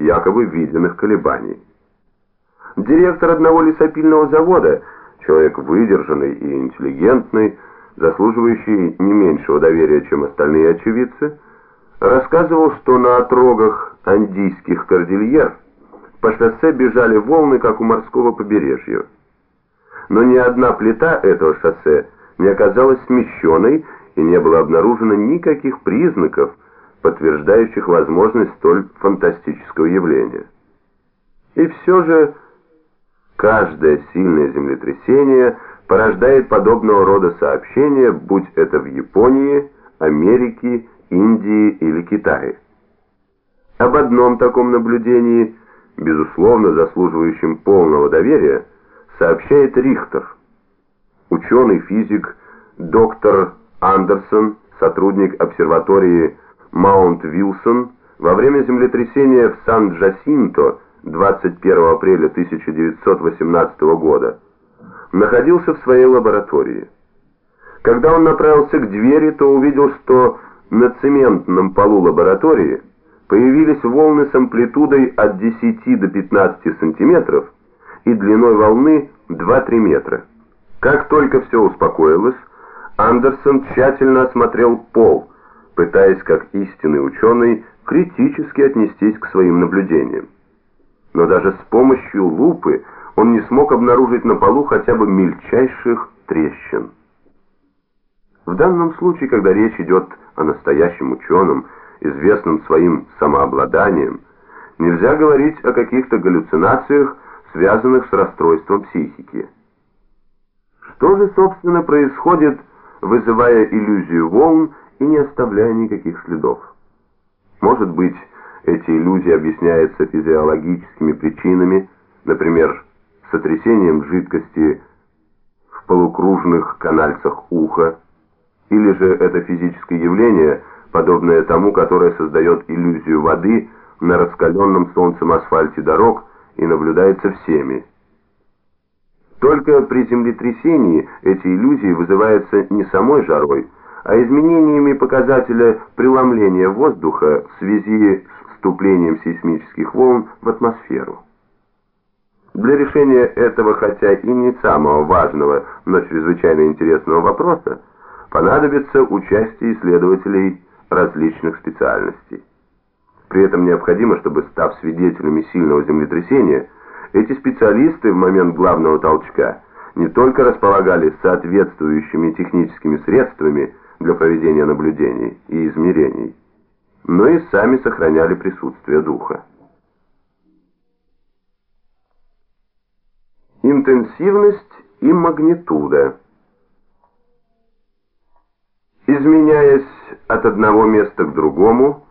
якобы виденных колебаний. Директор одного лесопильного завода, человек выдержанный и интеллигентный, заслуживающий не меньшего доверия, чем остальные очевидцы, рассказывал, что на отрогах андийских кордильер по шоссе бежали волны, как у морского побережья. Но ни одна плита этого шоссе не оказалась смещенной, и не было обнаружено никаких признаков, подтверждающих возможность столь фантастического явления. И все же каждое сильное землетрясение порождает подобного рода сообщения, будь это в Японии, Америке, Индии или Китае. Об одном таком наблюдении, безусловно заслуживающем полного доверия, сообщает Рихтер. Ученый-физик доктор Андерсон, сотрудник обсерватории Маунт-Вилсон, во время землетрясения в Сан-Джасинто 21 апреля 1918 года находился в своей лаборатории. Когда он направился к двери, то увидел, что на цементном полу лаборатории появились волны с амплитудой от 10 до 15 сантиметров и длиной волны 2-3 метра. Как только все успокоилось, Андерсон тщательно осмотрел пол, пытаясь, как истинный ученый, критически отнестись к своим наблюдениям. Но даже с помощью лупы он не смог обнаружить на полу хотя бы мельчайших трещин. В данном случае, когда речь идет о настоящем ученом, известном своим самообладанием, нельзя говорить о каких-то галлюцинациях, связанных с расстройством психики. Что же, собственно, происходит вызывая иллюзию волн и не оставляя никаких следов. Может быть, эти иллюзии объясняются физиологическими причинами, например, сотрясением жидкости в полукружных канальцах уха, или же это физическое явление, подобное тому, которое создает иллюзию воды на раскаленном солнцем асфальте дорог и наблюдается всеми. Только при землетрясении эти иллюзии вызываются не самой жарой, а изменениями показателя преломления воздуха в связи с вступлением сейсмических волн в атмосферу. Для решения этого, хотя и не самого важного, но чрезвычайно интересного вопроса, понадобится участие исследователей различных специальностей. При этом необходимо, чтобы, став свидетелями сильного землетрясения, эти специалисты в момент главного толчка не только располагали соответствующими техническими средствами для проведения наблюдений и измерений, но и сами сохраняли присутствие духа. Интенсивность и магнитуда. Изменяясь от одного места к другому,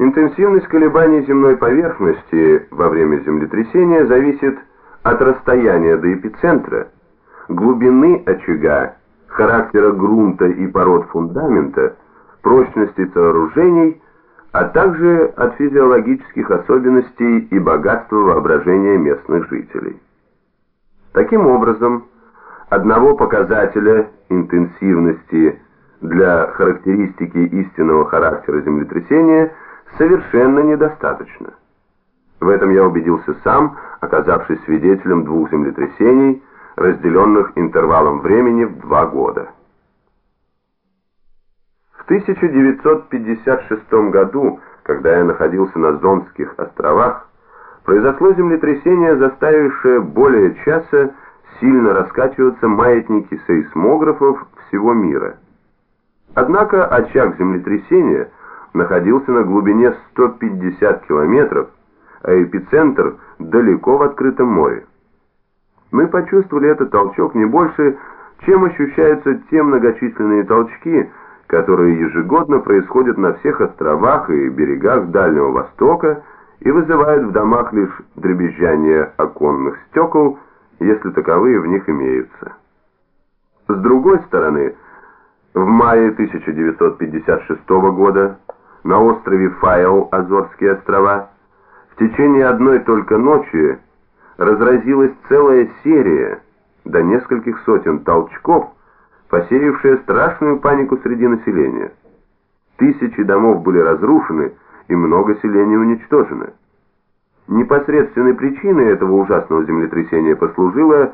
Интенсивность колебаний земной поверхности во время землетрясения зависит от расстояния до эпицентра, глубины очага, характера грунта и пород фундамента, прочности сооружений, а также от физиологических особенностей и богатства воображения местных жителей. Таким образом, одного показателя интенсивности для характеристики истинного характера землетрясения – совершенно недостаточно. В этом я убедился сам, оказавшись свидетелем двух землетрясений, разделенных интервалом времени в два года. В 1956 году, когда я находился на Зонских островах, произошло землетрясение, заставившее более часа сильно раскачиваться маятники сейсмографов всего мира. Однако очаг землетрясения – находился на глубине 150 километров, а эпицентр далеко в открытом море. Мы почувствовали этот толчок не больше, чем ощущаются те многочисленные толчки, которые ежегодно происходят на всех островах и берегах Дальнего Востока и вызывают в домах лишь дребезжание оконных стекол, если таковые в них имеются. С другой стороны, в мае 1956 года на острове Файл, Азорские острова, в течение одной только ночи разразилась целая серия до нескольких сотен толчков, посеявшая страшную панику среди населения. Тысячи домов были разрушены и много селений уничтожено. Непосредственной причиной этого ужасного землетрясения послужило